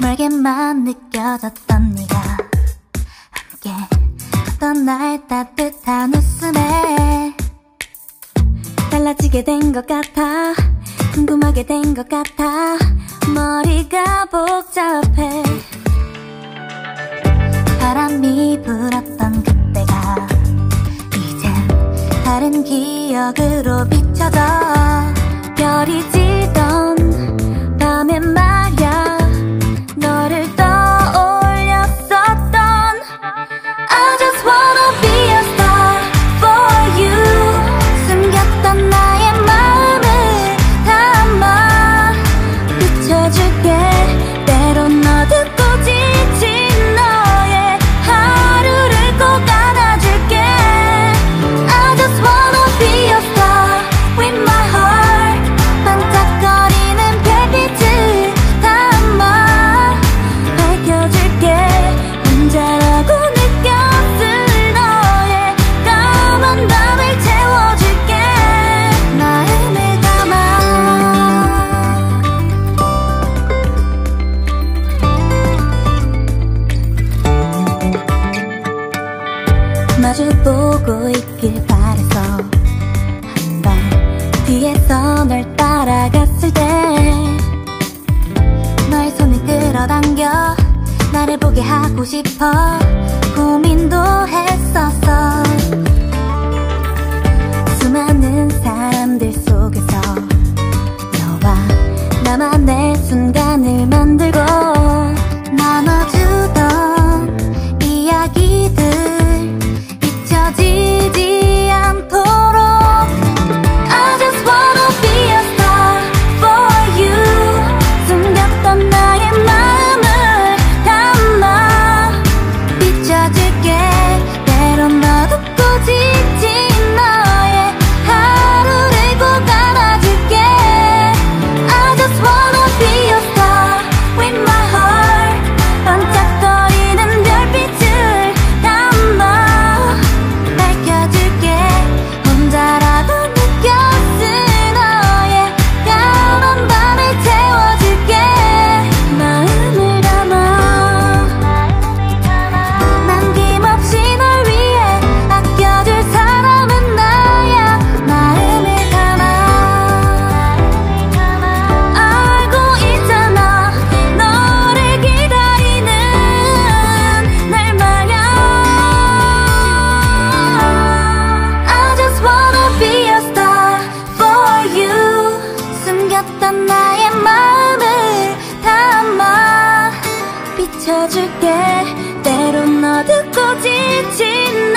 멀게만 느껴졌던 네가 함께 어떤 날 따뜻한 웃음에 달라지게 된 것 같아 궁금하게 된 것 같아 머리가 복잡해. 바람이 마주보고 있길 바래서 한 발 뒤에서 널 따라갔을 때 너의 손을 끌어당겨 나를 보게 하고 싶어 고민도 했었어. 수많은 사람들 속에서 너와 나만의 순간 때론 너도 꾸짖지 지친